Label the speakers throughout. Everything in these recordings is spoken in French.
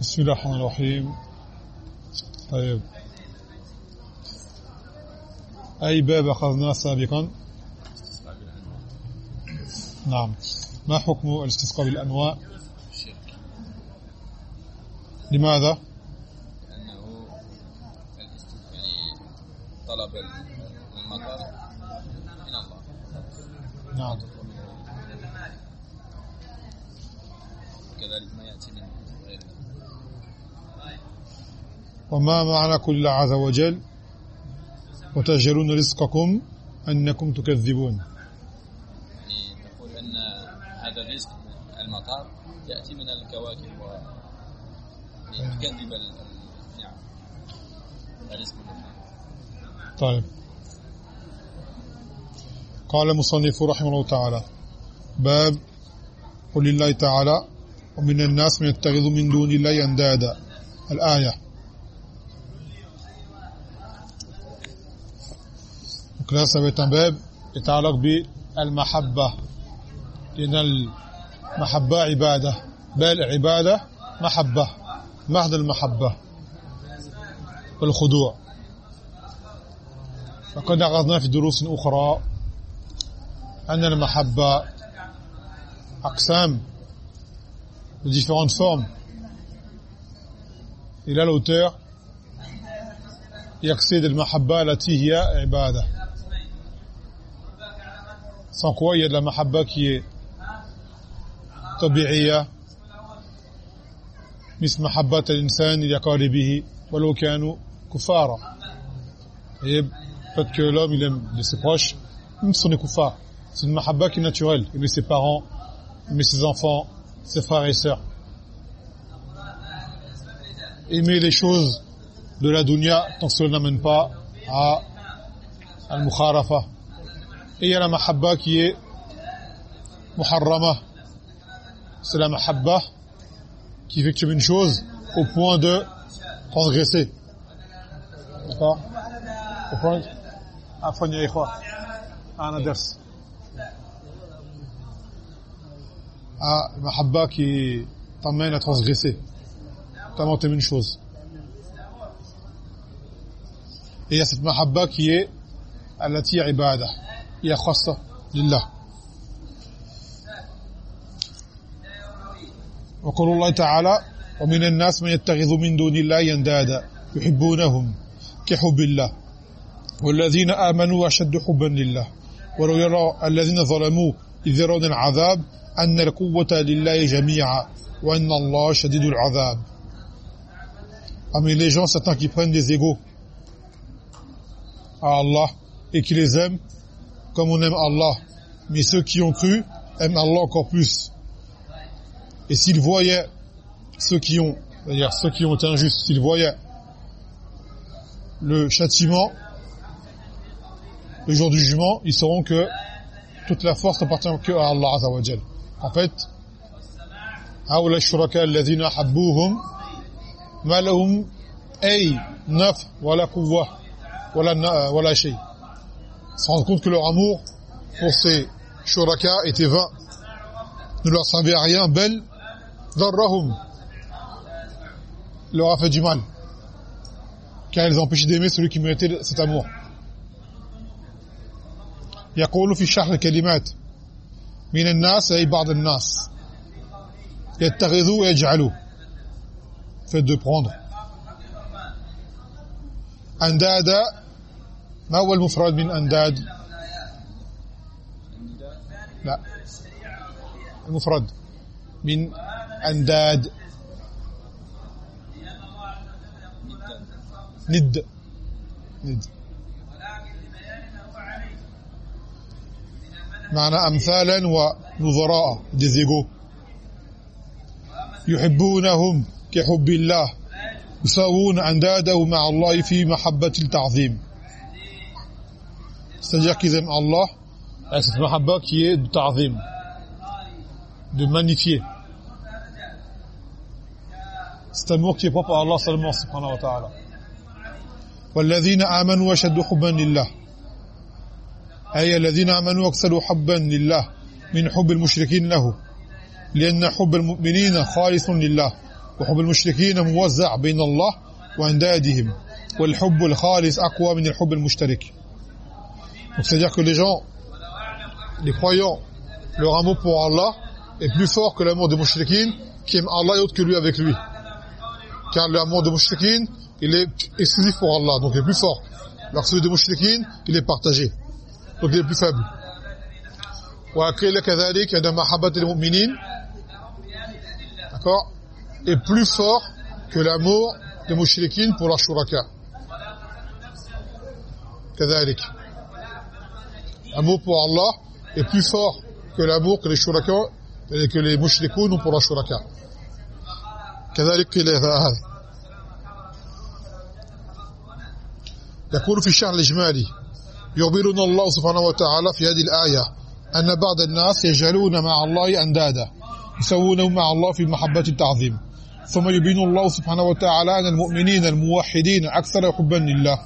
Speaker 1: بسم الله الرحمن الرحيم. طيب. أي باب أخذناه سابقا؟ نعم. ما حكم الاستسقاء بالأنواع؟ لماذا
Speaker 2: لأنه يعني طلب المطر من الله
Speaker 1: نعم
Speaker 2: كذلك ما يأتي من غيره
Speaker 1: وما معنى كل الله عز وجل وتجعلون رزقكم أنكم تكذبون.
Speaker 2: يعني نقول أن هذا الرزق المطر يأتي من الكواكب و يعني تكذب ال- نعم. الرزق
Speaker 1: طيب. قال المصنف رحمه الله تعالى باب قل الله تعالى ومن الناس من يتخذ من دون الله أندادا. الآية Être un bab يتعلق بالمحبة لأن المحبة عبادة بل عبادة محبة محض المحبة والخضوع فقد أخذنا في دروس أخرى أن المحبة أقسام de différentes formes. Et là, l'auteur يقصد المحبة التي هي عبادة. Sans quoi, il y a de la mahabba qui est طبيعية مثل محبة الإنسان لأقاربه ولو كانوا كفارا. Et le fait que l'homme il aime de ses proches, même si on est kuffar, c'est une mahabba qui est naturelle. Aimer ses parents, aimer ses enfants, ses frères et sœurs. Aimer les choses de la dunya tant que cela n'amène pas à al-mukharafa. et il y a la mahabba qui est muharrama. C'est la mahabba qui victime une chose au point de transgresser. D'accord Au point Afwan ikhwa. Ana ders. Ah, mahabba qui t'emmène à transgresser. T'as une chose. Et il y a cette mahabba qui est « Alati ibada » هي خاصة لله. وقول الله تعالى ومن الناس من يتخذ من دون الله أندادا يحبونهم كحب الله والذين آمنوا أشد حبا لله ولو يرى الذين ظلموا إذ يرون العذاب أن القوة لله جميعا وأن الله شديد العذاب. Parmi les gens, certains qui prennent des égaux à Allah et qui les aiment comme on aime Allah. Mais ceux qui ont cru aiment Allah encore plus. Et s'ils voyaient ceux qui ont, c'est-à-dire ceux qui ont été injustes, s'ils voyaient le châtiment, le jour du jugement, ils sauront que toute la force appartient que à Allah Azza wa Jal. En fait, هؤلاء الشركاء الذين حبوهم ما لهم أي نفع ولا قوة ولا ولا شيء. Ils se rendent compte que leur amour pour ces shuraka était vain, ne leur servait à rien, bel ضرهم leur a fait du mal, car ils ont empêché d'aimer celui qui méritait cet amour. يقول في شرح الكلمات من الناس أي بعض الناس يتخذوا ويجعلوا fait de prendre أندادا ما هو المفرد من أنداد؟ لا. المفرد من أنداد ند. ند. معنى أمثالا ونظراء. égaux يحبونهم كحب الله. يساوون أنداده مع الله في محبة التعظيم. C'est-à-dire qu'ils aiment Allah avec cette mahabba qui est de ta'zim de magnifier. Cet amour qui est propre à Allah seulement subhanahu wa ta'ala. والذين آمنوا وشدوا حبا لله. أي الذين آمنوا أكثروا حبا لله من حب المشركين له. لأن حب المؤمنين خالص لله وحب المشركين موزع بين الله وأندادهم. والحب الخالص أقوى من الحب المشترك. c'est-à-dire que les gens, les croyants, leur amour pour Allah est plus fort que l'amour des mouchriquines qui aiment Allah et autre que lui avec lui. Car l'amour des mouchriquines, il est exclusif pour Allah, donc il est plus fort. Alors celui des mouchriquines, il est partagé, donc il est plus faible. وقيل كذلك أن محبة المؤمنين d'accord est plus fort que l'amour des mouchriquines pour leurs shuraka كذلك l'amour pour Allah est plus fort que l'amour que les shuraka et que les mushrikoun ont pour leurs shuraka. كذلك هذا يقول في الشرح الإجمالي يخبرنا الله سبحانه وتعالى في هذه الآية أن بعض الناس يجعلون مع الله أندادا يسوونه مع الله في محبة التعظيم ثم يبين الله سبحانه وتعالى أن المؤمنين الموحدين أكثر حبا لله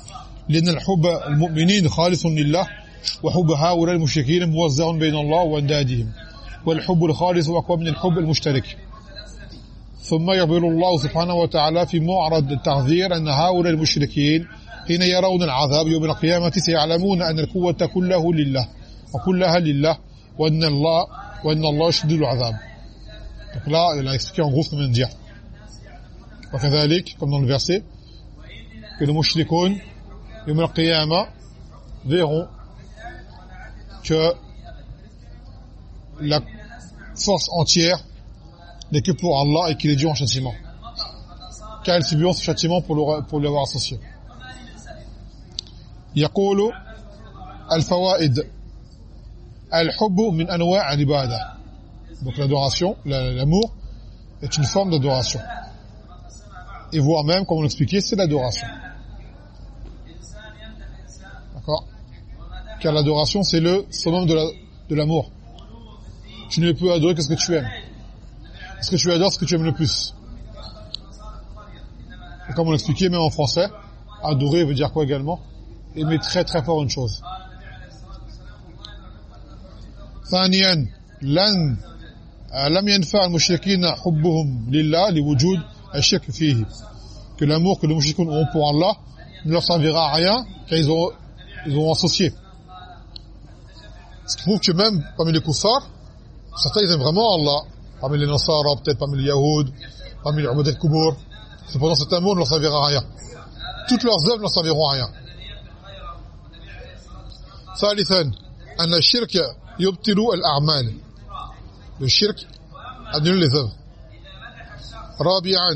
Speaker 1: لأن الحب المؤمنين خالص لله وحب هؤلاء المشركين موزع بين الله وأندادهم والحب الخالص أقوى من الحب المشترك ثم يخبر الله سبحانه وتعالى في معرض التعذير أن هؤلاء المشركين حين يرون العذاب يوم القيامة سيعلمون أن القوة كله لله وكلها لله وأن الله وأن الله شديد العذاب Donc là, il a expliqué en gros ce qu'on vient de dire. وكذلك, comme dans le verset, que les yom al-qiyamah, verront que la force entière n'est que pour Allah et qu'il est dû en châtiment. Car ils subiront ce châtiment pour l'avoir associé. يقول الفوائد الحب من انواع العباده donc l'adoration l'amour est une forme d'adoration et voire même comme on l'expliquait c'est l'adoration car l'adoration c'est le summum de l'amour tu ne peux adorer que ce que tu aimes ce que tu adores ce que tu aimes le plus et comme on l'expliquait même en français adorer veut dire quoi également aimer très très fort une chose ثانيا لن لم ينفع المشركين حبهم لله لوجود الشك فيه que l'amour que les mouchikoun ont pour Allah ne leur servira à rien car ils ont, ils ont associé ce qui prouve que même parmi les kuffars certains ils aiment vraiment Allah parmi les Nasara peut-être parmi les Yahoud parmi les Ubad al-Kubur cependant cet amour ne leur servira à rien toutes leurs œuvres ne leur serviront à rien ثالثا أن الشرك يبطل الأعمال annule les œuvres رابعا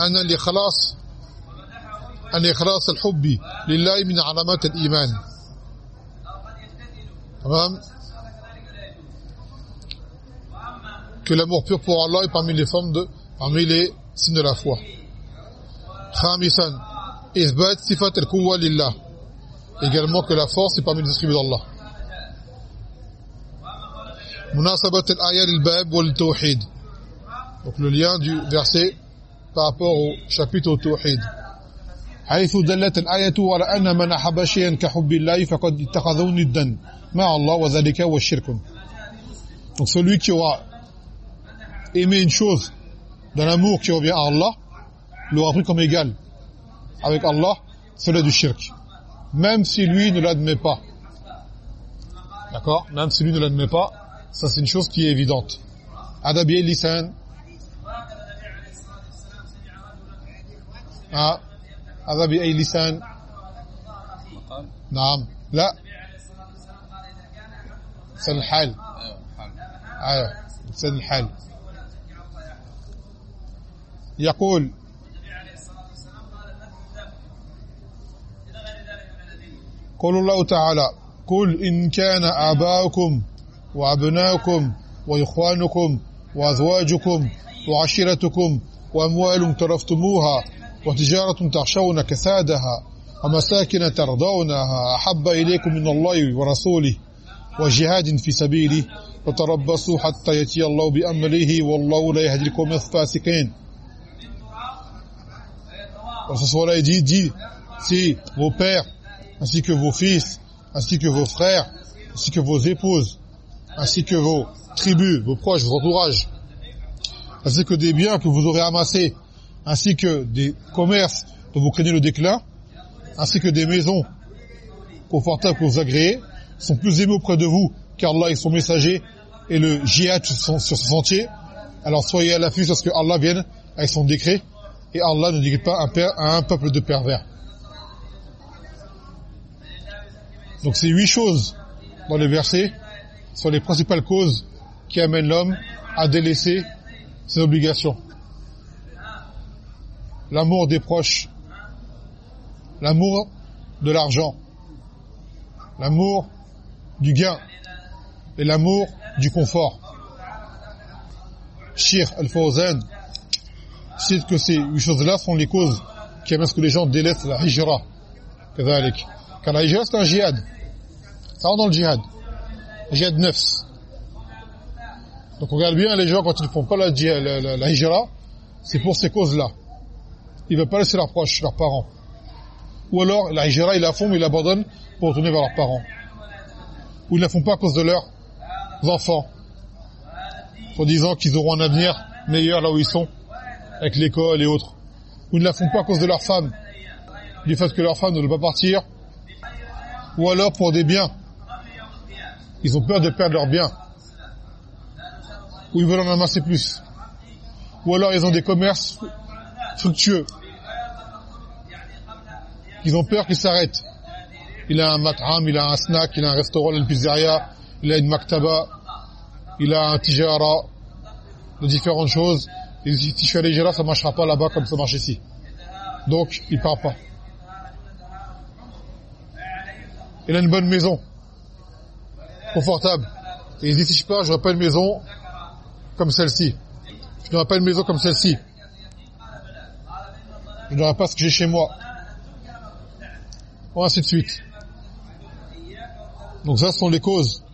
Speaker 1: أن الإخلاص أن إخلاص الحب لله من علامات الإيمان Que l'amour pur pour Allah est parmi les formes de parmi les signes de la foi. Khamisan Isbat sifat al-quwwa lillah. Également que la force est parmi les attributs d'Allah. Munasabat al-ayat al-bab. Donc le lien du verset par rapport au chapitre au tawhid. حيث دلت الآية على أن من أحب شيئا كحب الله فقد اتخذه ندا مع الله وذلك هو الشرك donc celui qui aura aimé une chose d'un amour qui revient à Allah l'aura pris comme égal avec Allah cela du shirk même si lui ne l'admet pas d'accord même si lui ne l'admet pas ça c'est une chose qui est évidente adabi lisan ah adabi ay lisan نعم. لا. لسان الحال أيوه لسان الحال يقول. قول الله تعالى قل إن كان آباؤكم وأبناؤكم وإخوانكم وأزواجكم وعشيرتكم وأموال ترفتموها وتجارة تخشون كسادها ومساكن ترضونها أحب إليكم من الله ورسوله وجهاد في سبيله وتربصوا حتى يأتي الله بأمره والله لا يهدي القوم الفاسقين Voilà, il dit, dit, si vos pères, ainsi que vos fils, ainsi que vos frères, ainsi que vos épouses, ainsi que vos tribus, vos proches, vos entourages, ainsi que des biens que vous aurez amassés ainsi que des commerces dont vous craignez le déclin, ainsi que des maisons confortables pour vous agréer, sont plus aimés auprès de vous, car Allah son messager et le jihad sur ce sentier. Alors soyez à l'affût parce que Allah vienne avec son décret et Allah ne dit pas un peuple de pervers. Donc ces huit choses dans le verset sont les principales causes qui amènent l'homme à délaisser ses obligations. L'amour des proches, l'amour de l'argent, l'amour du gain et l'amour du confort. Shir al-Fawzan cite que ces huit choses-là sont les causes qui amènent à ce que les gens délaissent la hijra. Car la hijra, c'est un jihad. Ça rentre dans le djihad. Jihad nefs. Donc on regarde bien les gens quand ils ne font pas la, la, hijra, c'est pour ces causes-là. Ils ne veulent pas laisser leurs proches, leurs parents. Ou alors la hijra, ils la font mais ils l'abandonnent pour retourner vers leurs parents. Ou ils ne la font pas à cause de leurs enfants. En disant qu'ils auront un avenir meilleur là où ils sont, avec l'école et autres. Ou ils ne la font pas à cause de leurs femmes. Du fait que leurs femmes ne veulent pas partir. Ou alors pour des biens. Ils ont peur de perdre leurs biens ou ils veulent en amasser plus. Ou alors ils ont des commerces fructueux. Ils ont peur qu'ils s'arrêtent. Il a un mat'am, il a un snack, il a un restaurant, il a une pizzeria, il a une maktaba, il a un tijara, de différentes choses. Et si je suis allé ça marchera pas là-bas comme ça marche ici. Donc, il part pas. Il a une bonne maison, confortable. Et il dit, si je pars, je n'aurai pas une maison comme celle-ci. Je n'aurai pas une maison comme celle-ci. Je n'aurai pas ce que j'ai chez moi. Ou ainsi de suite. Donc ça, ce sont les causes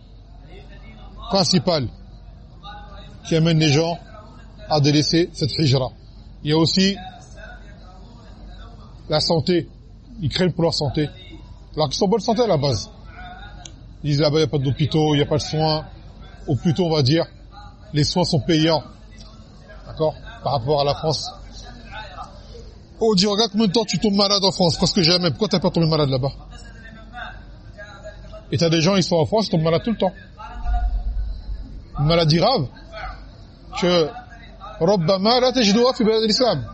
Speaker 1: principales qui amènent les gens à délaisser cette hijra. Il y a aussi la santé. Ils craignent pour leur santé. Alors qu'ils sont en bonne santé à la base. Ils disent là-bas, il n'y a pas d'hôpitaux, il n'y a pas de soins. Ou plutôt, on va dire, les soins sont payants. D'accord? Par rapport à la France. Oh, dis, regarde combien de temps tu tombes malade en France. Parce que jamais. Pourquoi t'as pas tombé malade là-bas Et t'as des gens, ils sont en France, ils tombent malades tout le temps. Une maladie grave. Que, ربما لا تجدوها في بلاد l'islam.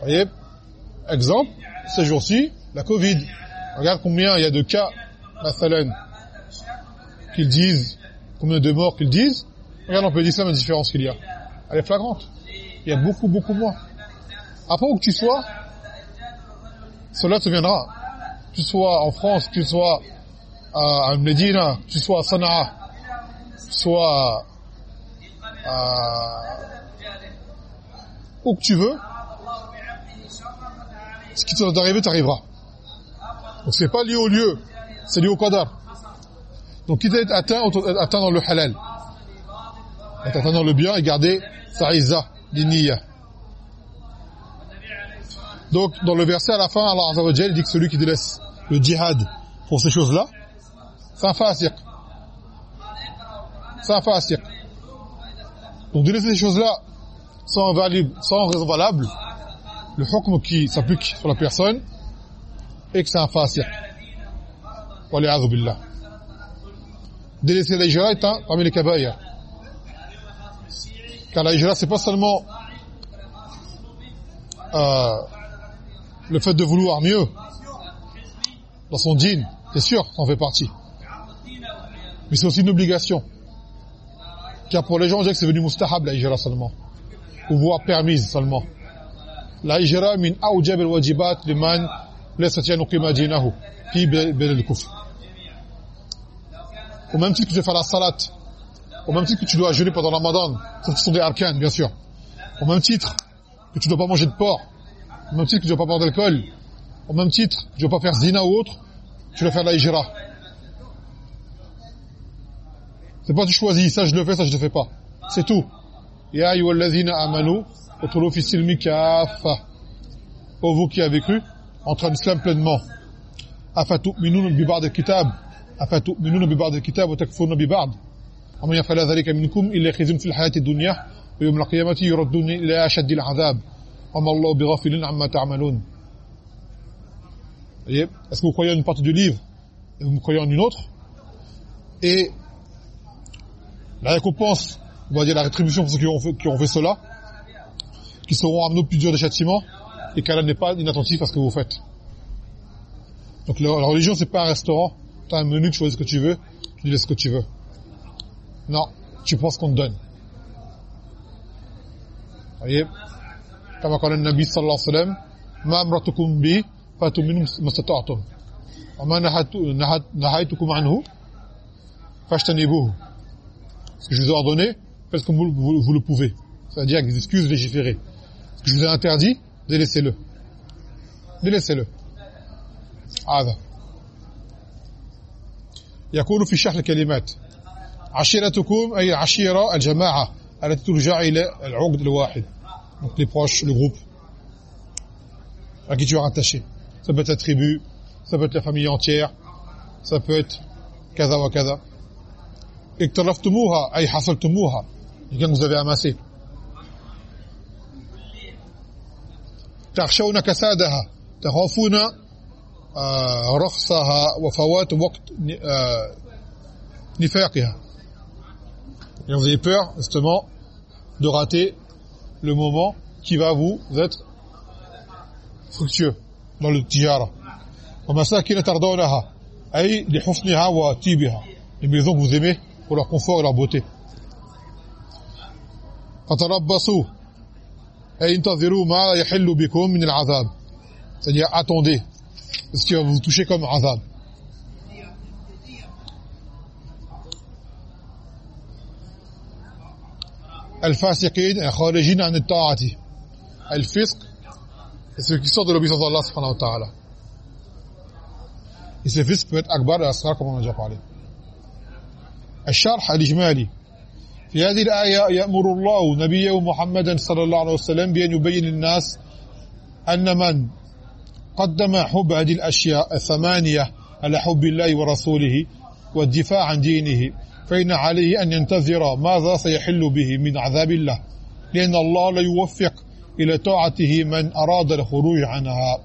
Speaker 1: voyez Exemple, ces jours-ci, la Covid. Regarde combien il y a de cas, مثلا, qu'ils disent combien de morts qu'ils disent, regarde on peut dire ça la différence qu'il y a. Elle est flagrante. Il y a beaucoup, beaucoup moins. après où que tu sois, cela te viendra. Tu sois en France, tu sois à Medina, tu sois à Sanaa, tu sois à... où que tu veux, ce qui te t'arriver t'arrivera. Donc c'est pas lié au lieu, c'est lié au qadar. Donc quitter être atteint, atteint dans le halal. Être atteint dans le bien et garder sa izza, l'iniya. Donc dans le verset à la fin, Allah Azza dit que celui qui délaisse le djihad pour ces choses-là, c'est un fasiq. C'est un fasiq. Donc délaisser ces choses-là sans valide, sans raison valable, le hukm qui s'applique sur la personne est que c'est un fasiq. Wa billah délaisser la est un parmi les kabaïr. Car la hijra, c'est pas seulement euh, le fait de vouloir mieux dans son djinn, c'est sûr, ça en fait partie. Mais c'est aussi une obligation. Car pour les gens, on que c'est venu mustahab la hijra seulement. Ou voire permise seulement. La hijra min awjab al-wajibat liman laysa yanuqima dinahu fi bil al-kufr. Au même titre que tu faire la salat. Au même titre que tu dois jeûner pendant ramadan. Ce sont des arcanes, bien sûr. Au même titre que tu dois pas manger de porc. Au même titre que tu dois pas boire d'alcool. Au même titre que tu dois pas faire zina ou autre. Tu dois faire la hijra. C'est pas tu choisis, ça je le fais, ça je le fais pas. C'est tout. Ya ayyuhallazina amanu utulu fi silmi kaffa. Pour vous qui avez cru, entre en islam pleinement. Afatu'minun bi ba'd al-kitab أفتؤمنون ببعض الكتاب وتكفرون ببعض ومن يفعل ذلك منكم إلا خزي في الحياة الدنيا ويوم القيامة يردون إلى أشد العذاب وما الله بغافل عما تعملون Est-ce que vous croyez en une partie du livre et vous croyez en une autre Et la récompense, on va dire la rétribution pour ceux qui ont fait, qui ont fait cela, qui seront amenés au plus dur des châtiments, et qu'Allah n'est pas inattentif à ce que vous faites. Donc la, religion, c'est pas un restaurant, tu as un menu, tu choisis ce que tu veux, tu dis ce que tu veux. Non, tu prends ce qu'on te donne. Vous voyez كما قال النبي صلى الله عليه وسلم ما أمرتكم به فأتوا منه ما استطعتم. وما نهيتكم عنه فاجتنبوه. Ce que je vous ai ordonné faites comme vous, vous, vous le pouvez. C'est-à-dire avec des excuses légiférées. Ce que je vous ai interdit délaissez-le. Délaissez-le. هذا يقول في شرح الكلمات عشيرتكم أي عشيرة الجماعة التي ترجع إلى العقد الواحد. donc les proches le groupe à qui tu es rattaché ça peut être la tribu ça peut être la famille entière ça peut être kaza wa kaza اقترفتموها أي حصلتموها les que vous avez amassé تخشون كسادها تخافون رخصها وفوات وقت نفاقها et vous avez peur justement de rater le moment qui va vous être fructueux dans le tijara ومساكن ترضونها أي لحسنها وطيبها les maisons que vous aimez pour leur confort et leur beauté فتربصوا أي انتظروا ما يحل بكم من العذاب c'est-à-dire attendez ce qui va vous toucher comme azab الفاسقين الخارجين عن الطاعة. الفسق c'est ceux qui sortent de l'obéissance d'Allah subhanahu wa ta'ala et ce fisq peut être الشرح الإجمالي. في هذه الآية يأمر الله نبيه محمدا صلى الله عليه وسلم بأن يبين للناس أن من قدم حب هذه الأشياء الثمانية على حب الله ورسوله والدفاع عن دينه فإن عليه أن ينتظر ماذا سيحل به من عذاب الله لأن الله لا يوفق إلى طاعته من أراد الخروج عنها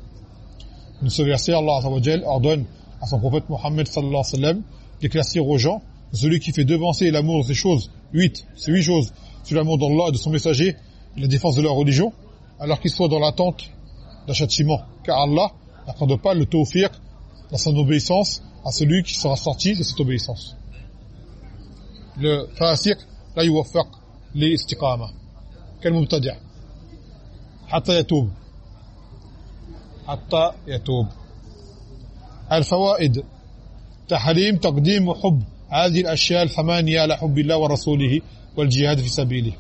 Speaker 1: من ce verset, Allah ordonne à son prophète Mohammed sallallahu alayhi wa sallam d'éclaircir aux gens celui qui fait devancer l'amour de ces choses, huit, ces huit choses, sur l'amour d'Allah et de son messager, et la défense de leur religion, alors qu'ils soient dans l'attente d'un châtiment. Car Allah n'accorde pas le tawfiq dans son obéissance à celui qui sera sorti de cette obéissance. Le fasiq, la yuwaffaq li istiqama. Quel mubtadi' Hatta yatoub. Hatta yatoub. الفوائد تحريم تقديم حب هذه الاشياء الثمانيه على حب الله ورسوله والجهاد في سبيله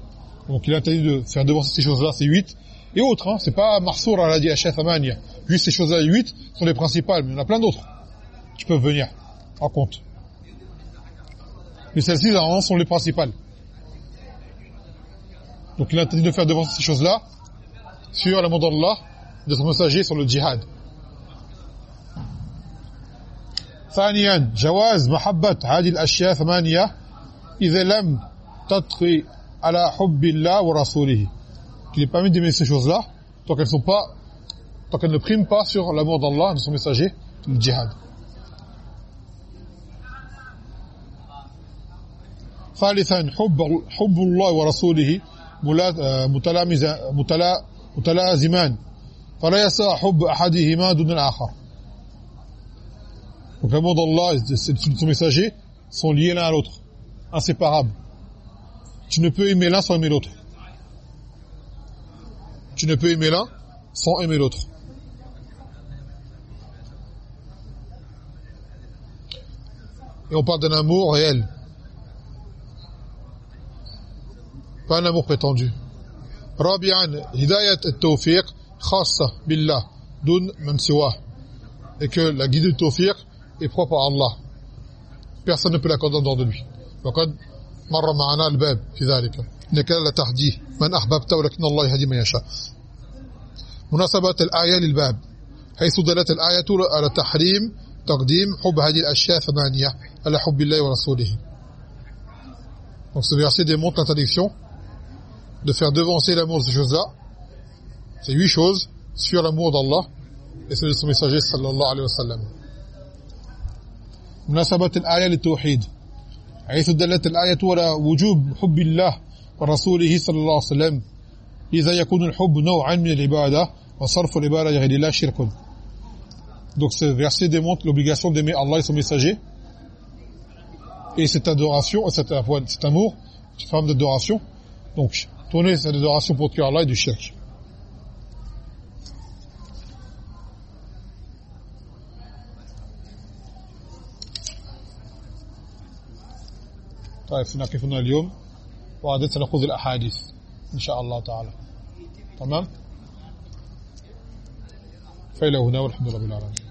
Speaker 1: donc il a interdit de faire devancer ces choses-là c'est huit et autres hein c'est pas marsour à la dit ashya thamania juste ces choses-là huit sont les principales mais il y en a plein d'autres qui peuvent venir en compte mais celles-ci normalement sont les principales donc il a interdit de faire devancer ces choses-là sur l'amour d'Allah de son messager sur le djihad ثانيا جواز محبة هذه الأشياء ثمانية إذا لم تطغي على حب الله ورسوله qu'il est permis d'aimer ces choses-là tant qu'elles sont pas tant qu'elles ne priment pas sur l'amour d'Allah et de son messager le djihad ثالثا حب حب الله ورسوله متلازمان فلا يسع حب احدهما دون الآخر l'amour d'Allah et de son messager sont liés l'un à l'autre, inséparables. Tu ne peux aimer l'un sans aimer l'autre. Tu ne peux aimer l'un sans aimer l'autre. Et on parle d'un amour réel. Pas un amour prétendu. رابعا هداية التوفيق خاصة بالله دون من سواه et que la guide du tawfiq est propre à Allah. Personne ne peut l'accorder en dehors de lui. وقد مر معنا الباب في ذلك إنك لا تهدي من أحببت ولكن الله يهدي من يشاء مناسبة الآية للباب حيث دلت الآية على تحريم تقديم حب هذه الأشياء ثمانية على حب الله ورسوله Donc ce verset démontre l'interdiction de faire devancer l'amour de ces choses-là. C'est huit choses sur l'amour d'Allah et c'est de son messager sallallahu alayhi wa sallam. مناسبة الآية للتوحيد حيث دلت الآية على وجوب حب الله ورسوله صلى الله عليه وسلم إذا يكون الحب نوعا من العبادة وصرف العبادة لغير الله شرك Donc ce verset démontre l'obligation d'aimer Allah et son messager. Et cette adoration, cette, cet amour, cette forme d'adoration. Donc tourner cette adoration pour tuer Allah et du. طيب سنقف هنا اليوم وغدا سنأخذ الأحاديث إن شاء الله تعالى تمام فإلى هنا والحمد لله رب العالمين